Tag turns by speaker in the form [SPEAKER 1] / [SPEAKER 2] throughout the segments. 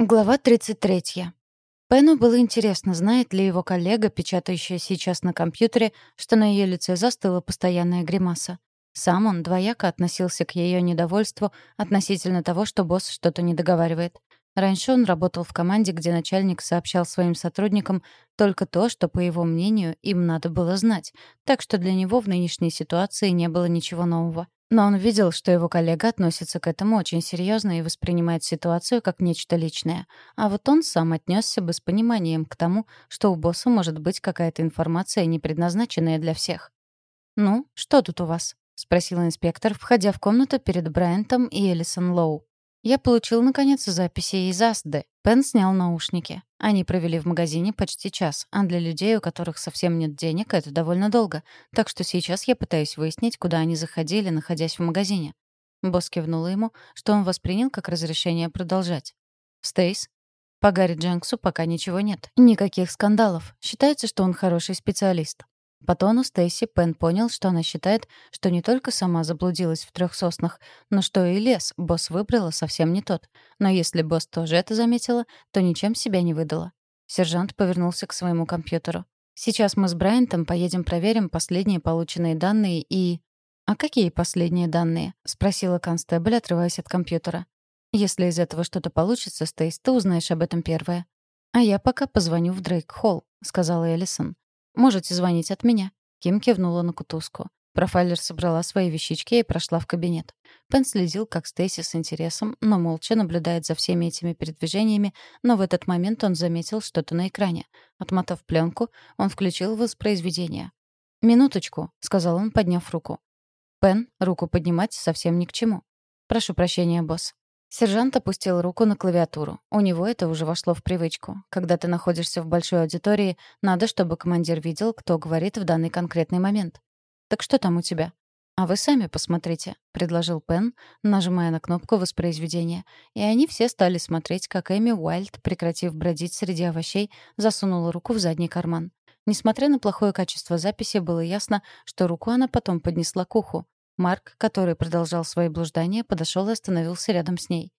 [SPEAKER 1] Глава 33. Пену было интересно, знает ли его коллега, печатающая сейчас на компьютере, что на ее лице застыла постоянная гримаса. Сам он двояко относился к ее недовольству относительно того, что босс что-то не договаривает. Раньше он работал в команде, где начальник сообщал своим сотрудникам только то, что, по его мнению, им надо было знать, так что для него в нынешней ситуации не было ничего нового. Но он видел, что его коллега относится к этому очень серьезно и воспринимает ситуацию как нечто личное. А вот он сам отнесся бы с пониманием к тому, что у босса может быть какая-то информация, не предназначенная для всех. «Ну, что тут у вас?» — спросил инспектор, входя в комнату перед Брайантом и Элисон Лоу. Я получил, наконец, записи из Асды. Пен снял наушники. Они провели в магазине почти час, а для людей, у которых совсем нет денег, это довольно долго. Так что сейчас я пытаюсь выяснить, куда они заходили, находясь в магазине. Босс кивнула ему, что он воспринял как разрешение продолжать. «Стейс?» По Гарри Дженксу пока ничего нет. Никаких скандалов. Считается, что он хороший специалист. По тону Стейси Пен понял, что она считает, что не только сама заблудилась в трех соснах, но что и лес босс выбрала совсем не тот. Но если босс тоже это заметила, то ничем себя не выдала. Сержант повернулся к своему компьютеру. «Сейчас мы с Брайантом поедем проверим последние полученные данные и...» «А какие последние данные?» — спросила констебль, отрываясь от компьютера. «Если из этого что-то получится, Стейс, ты узнаешь об этом первое». «А я пока позвоню в Дрейк-Холл», — сказала Эллисон. «Можете звонить от меня». Ким кивнула на кутузку. Профайлер собрала свои вещички и прошла в кабинет. Пен следил, как Стейси с интересом, но молча наблюдает за всеми этими передвижениями, но в этот момент он заметил что-то на экране. Отмотав пленку, он включил воспроизведение. «Минуточку», — сказал он, подняв руку. Пен, руку поднимать совсем ни к чему. «Прошу прощения, босс». Сержант опустил руку на клавиатуру. У него это уже вошло в привычку. Когда ты находишься в большой аудитории, надо, чтобы командир видел, кто говорит в данный конкретный момент. «Так что там у тебя?» «А вы сами посмотрите», — предложил Пен, нажимая на кнопку воспроизведения. И они все стали смотреть, как Эми Уайльд, прекратив бродить среди овощей, засунула руку в задний карман. Несмотря на плохое качество записи, было ясно, что руку она потом поднесла к уху. Марк, который продолжал свои блуждания, подошел и остановился рядом с ней.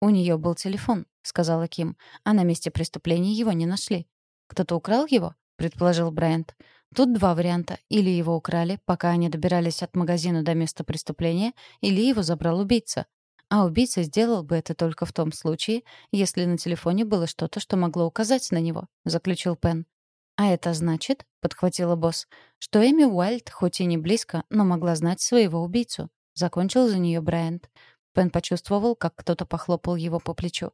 [SPEAKER 1] «У нее был телефон», — сказала Ким, «а на месте преступления его не нашли». «Кто-то украл его?» — предположил Брайант. «Тут два варианта. Или его украли, пока они добирались от магазина до места преступления, или его забрал убийца. А убийца сделал бы это только в том случае, если на телефоне было что-то, что могло указать на него», — заключил Пен. «А это значит, — подхватила босс, — что Эми Уайльд, хоть и не близко, но могла знать своего убийцу. Закончил за нее Брайант. Пен почувствовал, как кто-то похлопал его по плечу.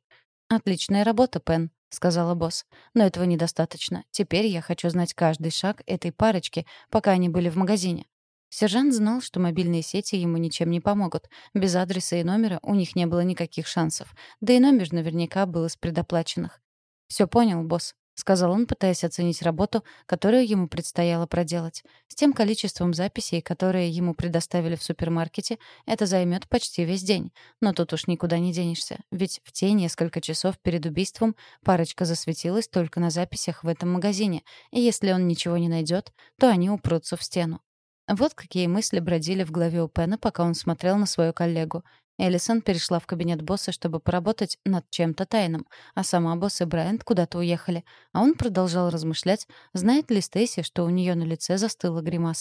[SPEAKER 1] «Отличная работа, Пен», — сказала босс. «Но этого недостаточно. Теперь я хочу знать каждый шаг этой парочки, пока они были в магазине». Сержант знал, что мобильные сети ему ничем не помогут. Без адреса и номера у них не было никаких шансов. Да и номер наверняка был из предоплаченных. «Все понял, босс», — сказал он, пытаясь оценить работу, которую ему предстояло проделать. С тем количеством записей, которые ему предоставили в супермаркете, это займет почти весь день. Но тут уж никуда не денешься, ведь в те несколько часов перед убийством парочка засветилась только на записях в этом магазине, и если он ничего не найдет, то они упрутся в стену. Вот какие мысли бродили в голове у Пена, пока он смотрел на свою коллегу. Эллисон перешла в кабинет босса, чтобы поработать над чем-то тайным, а сама босс и Брайант куда-то уехали. А он продолжал размышлять, знает ли Стейси, что у нее на лице застыла гримаса.